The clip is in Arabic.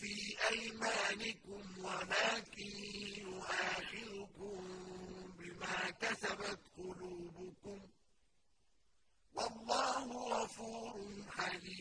فِي أَيْمَانِكُمْ وَلَٰكِن يُؤَاخِذُكُم بِمَا كَسَبَتْ قُلُوبُكُمْ ۗ. وَاللَّهُ غَفُورٌ حَلِيمٌ.